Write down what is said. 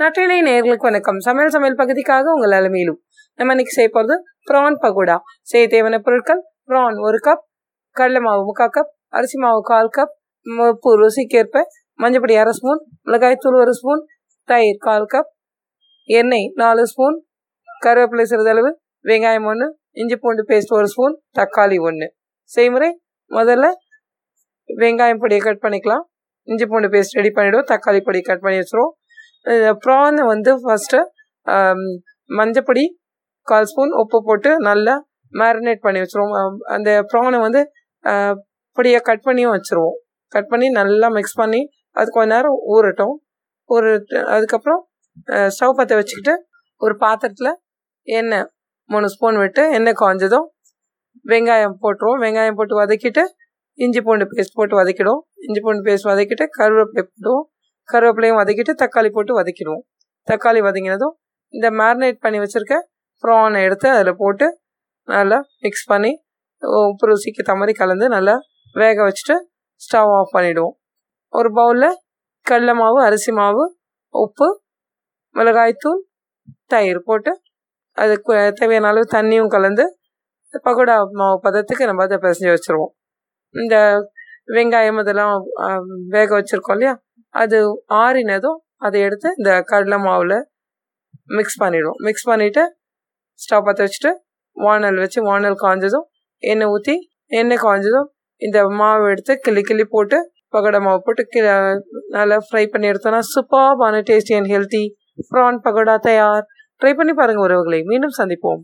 நற்றினை நேர்களுக்கு வணக்கம். சமையல் சமையல் பகுதிக்காக உங்கள் அலமையிலும் நம்ம இன்னைக்கு செய்ய போகிறது ப்ரான் பகோடா. செய்ய தேவையான பொருட்கள் ப்ரான் ஒரு கப் கடலை மாவு முக்கால் கப் அரிசி மாவு கால் கப் உப்பு ருசிக்கேற்ப மஞ்சப்பொடி அரை ஸ்பூன் மிளகாய்த்தூள் ஒரு ஸ்பூன் தயிர் கால் கப் எண்ணெய் நாலு ஸ்பூன் கருவேப்பிலை சிறிதளவு வெங்காயம் ஒன்று இஞ்சி பூண்டு பேஸ்ட் ஒரு ஸ்பூன் தக்காளி ஒன்று செய்முறை முதல்ல வெங்காயம் பொடியை கட் பண்ணிக்கலாம். இஞ்சி பூண்டு பேஸ்ட் ரெடி பண்ணிவிடுவோம் தக்காளி பொடி கட் பண்ணி வச்சுருவோம். ப்ரானை வந்து ஃபஸ்ட்டு மஞ்சப்பொடி கால் ஸ்பூன் உப்பு போட்டு நல்லா மேரினேட் பண்ணி வச்சுருவோம். அந்த ப்ரானை வந்து பொடியை கட் பண்ணியும் வச்சுருவோம். கட் பண்ணி நல்லா மிக்ஸ் பண்ணி அது கொஞ்ச நேரம் ஊறட்டும். ஒரு அதுக்கப்புறம் ஸ்டவ் பற்ற வச்சுக்கிட்டு ஒரு பாத்திரத்தில் எண்ணெய் மூணு ஸ்பூன் விட்டு எண்ணெய் காய்ஞ்சதும் வெங்காயம் போட்டுருவோம். வெங்காயம் போட்டு வதக்கிட்டு இஞ்சி பூண்டு பேஸ்ட் போட்டு வதக்கிடுவோம். இஞ்சி பூண்டு பேஸ்ட் வதக்கிட்டு கருவேப்பிலை போட்டுவோம் கருவேப்பிலையும் வதக்கிட்டு தக்காளி போட்டு வதக்கிடுவோம். தக்காளி வதங்கினதும் இந்த மேரினேட் பண்ணி வச்சுருக்க ப்ரானை எடுத்து அதில் போட்டு நல்லா மிக்ஸ் பண்ணி உப்பு ருசிக்கு தமறி கலந்து நல்லா வேக வச்சுட்டு ஸ்டவ் ஆஃப் பண்ணிவிடுவோம் ஒரு பவுலில் கடல மாவு அரிசி மாவு உப்பு மிளகாய்த்தூள் தயிர் போட்டு அதுக்கு தேவையான அளவு தண்ணியும் கலந்து பகோடா மாவு பதத்துக்கு நம்ம அதை பிசைஞ்சு வச்சுருவோம். இந்த வெங்காயம் இதெல்லாம் வேக வச்சுருக்கோம் இல்லையா? அது ஆறினதும் அதை எடுத்து இந்த கடலை மாவில் மிக்ஸ் பண்ணிவிடுவோம் மிக்ஸ் பண்ணிவிட்டு ஸ்டவ் பற்ற வச்சுட்டு வானல் வச்சு வானல் காஞ்சதும் எண்ணெய் ஊற்றி எண்ணெய் காய்ஞ்சதும் இந்த மாவு எடுத்து கிள்ளி கிள்ளி போட்டு பகோடா மாவு போட்டு கி நல்லா ஃப்ரை பண்ணி எடுத்தோன்னா சூப்பர்பான tasty and healthy prawn pakoda தயார். ட்ரை பண்ணி பாருங்கள் உறவுகளை. மீண்டும் சந்திப்போம்.